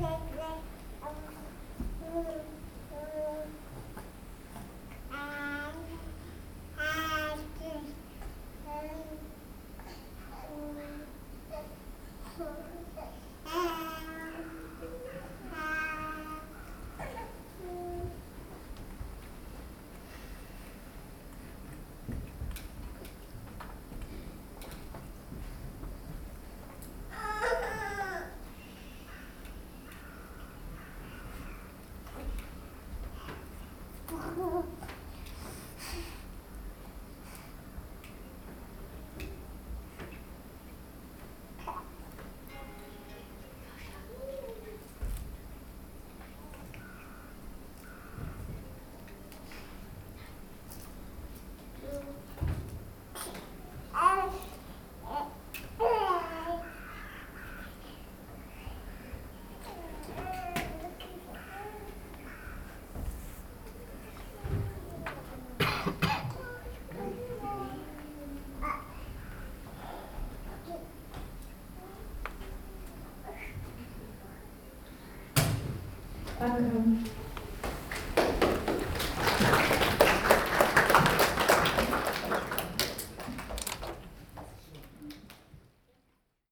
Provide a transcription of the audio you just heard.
plant Danke.